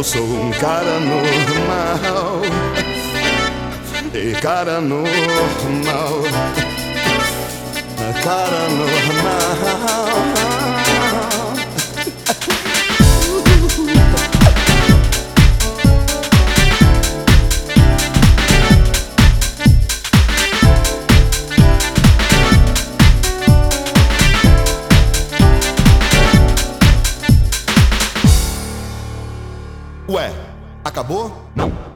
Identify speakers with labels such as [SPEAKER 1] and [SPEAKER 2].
[SPEAKER 1] Eu sou um cara normal. E cara normal. Cara normal.
[SPEAKER 2] Ué, acabou? Não.